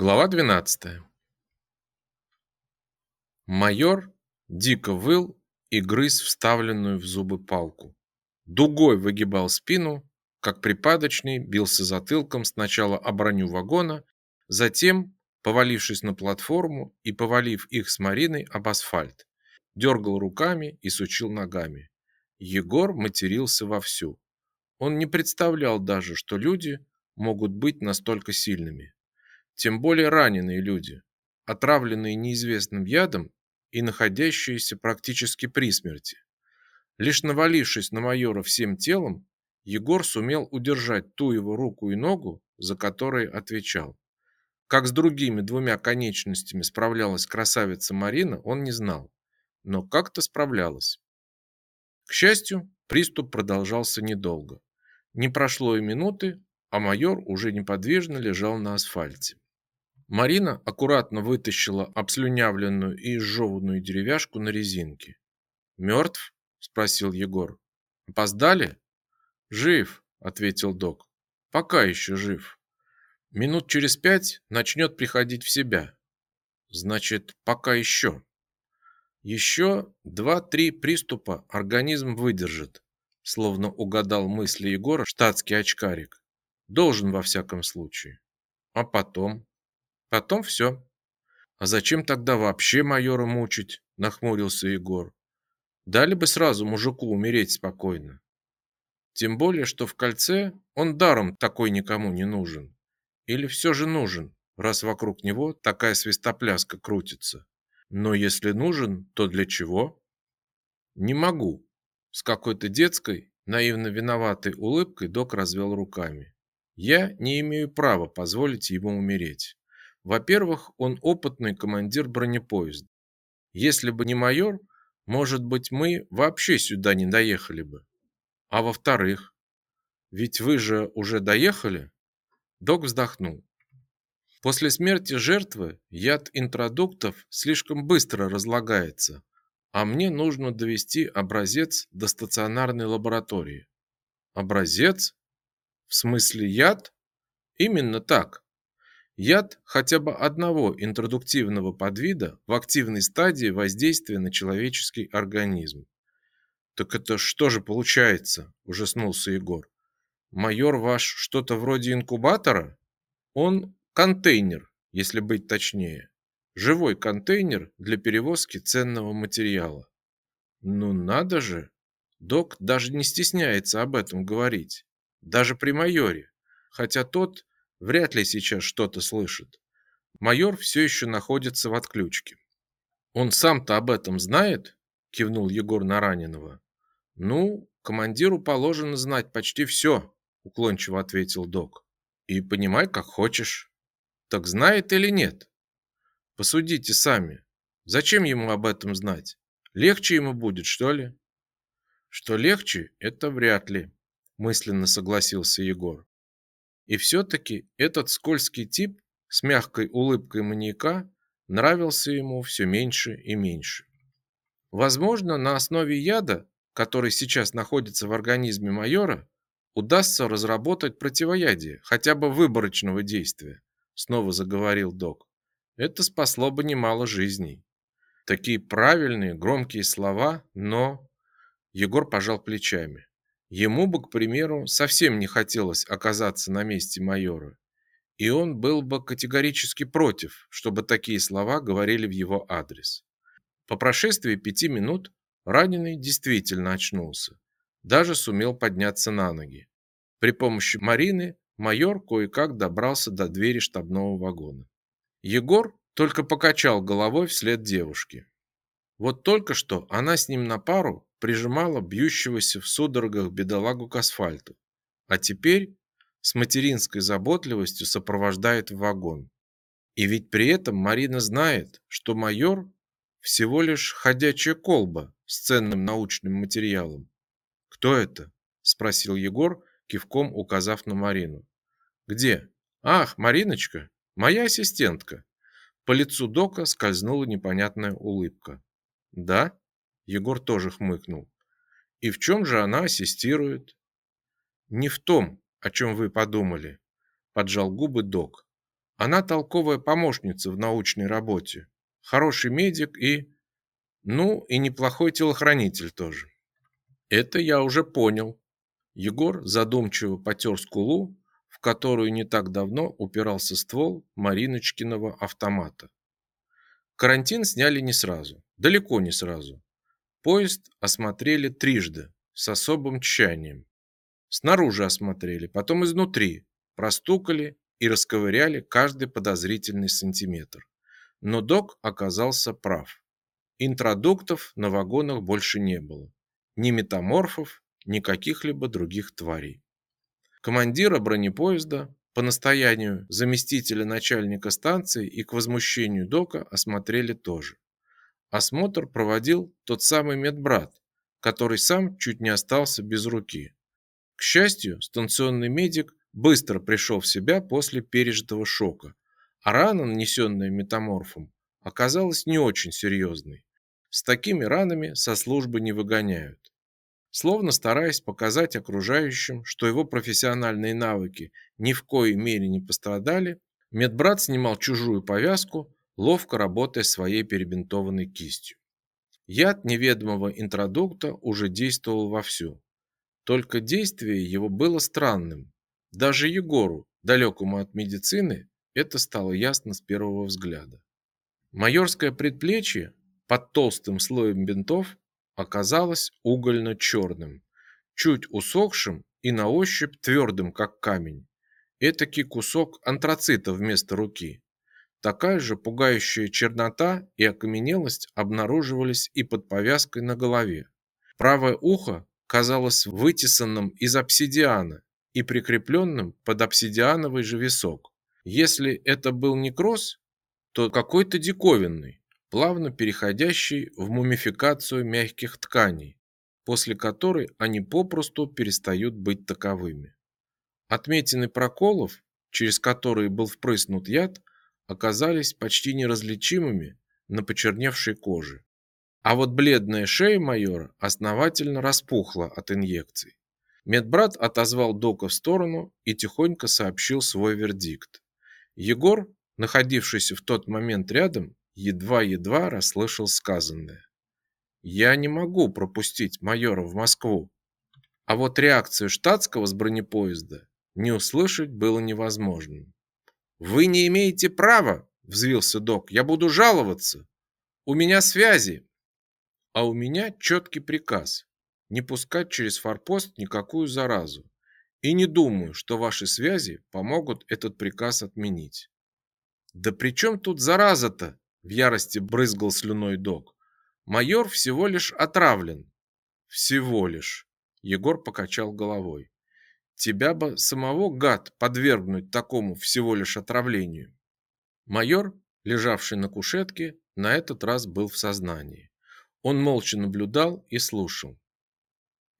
Глава 12. Майор дико выл и грыз вставленную в зубы палку. Дугой выгибал спину, как припадочный, бился затылком сначала о броню вагона, затем, повалившись на платформу и повалив их с Мариной об асфальт, дергал руками и сучил ногами. Егор матерился вовсю. Он не представлял даже, что люди могут быть настолько сильными тем более раненые люди, отравленные неизвестным ядом и находящиеся практически при смерти. Лишь навалившись на майора всем телом, Егор сумел удержать ту его руку и ногу, за которые отвечал. Как с другими двумя конечностями справлялась красавица Марина, он не знал, но как-то справлялась. К счастью, приступ продолжался недолго. Не прошло и минуты, а майор уже неподвижно лежал на асфальте. Марина аккуратно вытащила обслюнявленную и изжеванную деревяшку на резинке. «Мертв?» – спросил Егор. «Опоздали?» «Жив», – ответил док. «Пока еще жив. Минут через пять начнет приходить в себя. Значит, пока еще. Еще два-три приступа организм выдержит», словно угадал мысли Егора штатский очкарик. «Должен во всяком случае. А потом?» Потом все. А зачем тогда вообще майора мучить? Нахмурился Егор. Дали бы сразу мужику умереть спокойно. Тем более, что в кольце он даром такой никому не нужен. Или все же нужен, раз вокруг него такая свистопляска крутится. Но если нужен, то для чего? Не могу. С какой-то детской, наивно виноватой улыбкой док развел руками. Я не имею права позволить ему умереть. Во-первых, он опытный командир бронепоезда. Если бы не майор, может быть, мы вообще сюда не доехали бы. А во-вторых, ведь вы же уже доехали? Док вздохнул. После смерти жертвы яд интродуктов слишком быстро разлагается, а мне нужно довести образец до стационарной лаборатории. Образец? В смысле яд? Именно так. Яд хотя бы одного интродуктивного подвида в активной стадии воздействия на человеческий организм. Так это что же получается? ужаснулся Егор. Майор ваш что-то вроде инкубатора? Он контейнер, если быть точнее. Живой контейнер для перевозки ценного материала. Ну надо же. Док даже не стесняется об этом говорить, даже при майоре, хотя тот вряд ли сейчас что-то слышит. Майор все еще находится в отключке. Он сам-то об этом знает? кивнул Егор на раненого. Ну, командиру положено знать почти все, уклончиво ответил док. И понимай, как хочешь. Так знает или нет? Посудите сами. Зачем ему об этом знать? Легче ему будет, что ли? Что легче, это вряд ли, мысленно согласился Егор. И все-таки этот скользкий тип с мягкой улыбкой маньяка нравился ему все меньше и меньше. Возможно, на основе яда, который сейчас находится в организме майора, удастся разработать противоядие, хотя бы выборочного действия, снова заговорил док. Это спасло бы немало жизней. Такие правильные, громкие слова, но Егор пожал плечами. Ему бы, к примеру, совсем не хотелось оказаться на месте майора, и он был бы категорически против, чтобы такие слова говорили в его адрес. По прошествии пяти минут раненый действительно очнулся, даже сумел подняться на ноги. При помощи Марины майор кое-как добрался до двери штабного вагона. Егор только покачал головой вслед девушке. Вот только что она с ним на пару прижимала бьющегося в судорогах бедолагу к асфальту, а теперь с материнской заботливостью сопровождает в вагон. И ведь при этом Марина знает, что майор всего лишь ходячая колба с ценным научным материалом. Кто это? спросил Егор, кивком указав на Марину. Где? Ах, Мариночка, моя ассистентка. По лицу Дока скользнула непонятная улыбка. Да? Егор тоже хмыкнул. И в чем же она ассистирует? Не в том, о чем вы подумали, поджал губы Док. Она толковая помощница в научной работе, хороший медик и... ну, и неплохой телохранитель тоже. Это я уже понял. Егор задумчиво потер скулу, в которую не так давно упирался ствол Мариночкиного автомата. Карантин сняли не сразу, далеко не сразу. Поезд осмотрели трижды, с особым тщанием. Снаружи осмотрели, потом изнутри, простукали и расковыряли каждый подозрительный сантиметр. Но док оказался прав. Интродуктов на вагонах больше не было. Ни метаморфов, ни каких-либо других тварей. Командира бронепоезда по настоянию заместителя начальника станции и к возмущению дока осмотрели тоже. Осмотр проводил тот самый медбрат, который сам чуть не остался без руки. К счастью, станционный медик быстро пришел в себя после пережитого шока, а рана, нанесенная метаморфом, оказалась не очень серьезной. С такими ранами со службы не выгоняют. Словно стараясь показать окружающим, что его профессиональные навыки ни в коей мере не пострадали, медбрат снимал чужую повязку, ловко работая своей перебинтованной кистью. Яд неведомого интродукта уже действовал вовсю. Только действие его было странным. Даже Егору, далекому от медицины, это стало ясно с первого взгляда. Майорское предплечье под толстым слоем бинтов оказалось угольно-черным, чуть усохшим и на ощупь твердым, как камень. Этакий кусок антрацита вместо руки. Такая же пугающая чернота и окаменелость обнаруживались и под повязкой на голове. Правое ухо казалось вытесанным из обсидиана и прикрепленным под обсидиановый же висок. Если это был некроз, то какой-то диковинный, плавно переходящий в мумификацию мягких тканей, после которой они попросту перестают быть таковыми. Отметины проколов, через которые был впрыснут яд, оказались почти неразличимыми на почерневшей коже. А вот бледная шея майора основательно распухла от инъекций. Медбрат отозвал Дока в сторону и тихонько сообщил свой вердикт. Егор, находившийся в тот момент рядом, едва-едва расслышал сказанное. «Я не могу пропустить майора в Москву». А вот реакцию штатского с бронепоезда не услышать было невозможным. «Вы не имеете права!» – взвился док. «Я буду жаловаться! У меня связи!» «А у меня четкий приказ – не пускать через форпост никакую заразу. И не думаю, что ваши связи помогут этот приказ отменить». «Да при чем тут зараза-то?» – в ярости брызгал слюной док. «Майор всего лишь отравлен». «Всего лишь», – Егор покачал головой. Тебя бы самого, гад, подвергнуть такому всего лишь отравлению. Майор, лежавший на кушетке, на этот раз был в сознании. Он молча наблюдал и слушал.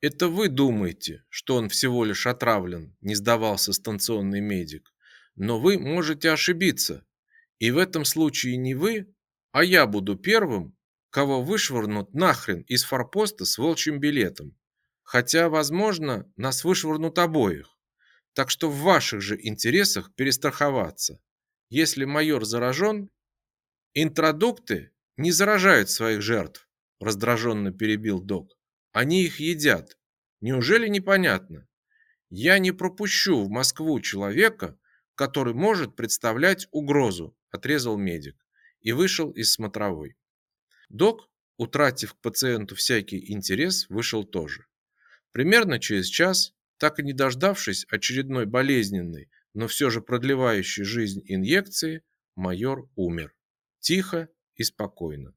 «Это вы думаете, что он всего лишь отравлен», – не сдавался станционный медик. «Но вы можете ошибиться. И в этом случае не вы, а я буду первым, кого вышвырнут нахрен из форпоста с волчьим билетом. Хотя, возможно, нас вышвырнут обоих. Так что в ваших же интересах перестраховаться. Если майор заражен, интродукты не заражают своих жертв, раздраженно перебил док. Они их едят. Неужели непонятно? Я не пропущу в Москву человека, который может представлять угрозу, отрезал медик и вышел из смотровой. Док, утратив к пациенту всякий интерес, вышел тоже. Примерно через час, так и не дождавшись очередной болезненной, но все же продлевающей жизнь инъекции, майор умер. Тихо и спокойно.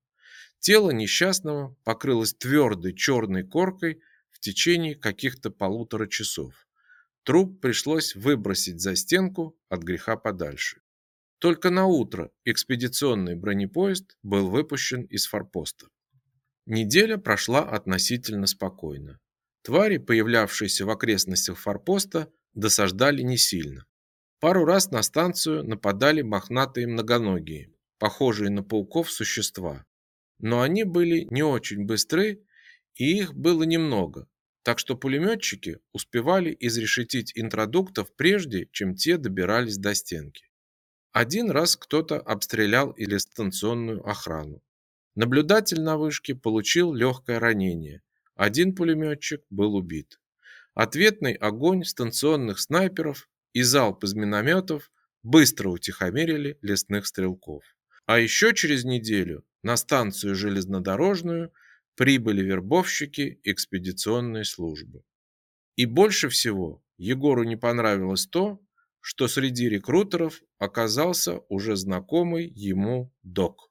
Тело несчастного покрылось твердой черной коркой в течение каких-то полутора часов. Труп пришлось выбросить за стенку от греха подальше. Только на утро экспедиционный бронепоезд был выпущен из форпоста. Неделя прошла относительно спокойно. Твари, появлявшиеся в окрестностях форпоста, досаждали не сильно. Пару раз на станцию нападали мохнатые многоногие, похожие на пауков существа. Но они были не очень быстры, и их было немного, так что пулеметчики успевали изрешетить интродуктов прежде, чем те добирались до стенки. Один раз кто-то обстрелял или станционную охрану. Наблюдатель на вышке получил легкое ранение. Один пулеметчик был убит. Ответный огонь станционных снайперов и залп из минометов быстро утихомирили лесных стрелков. А еще через неделю на станцию железнодорожную прибыли вербовщики экспедиционной службы. И больше всего Егору не понравилось то, что среди рекрутеров оказался уже знакомый ему док.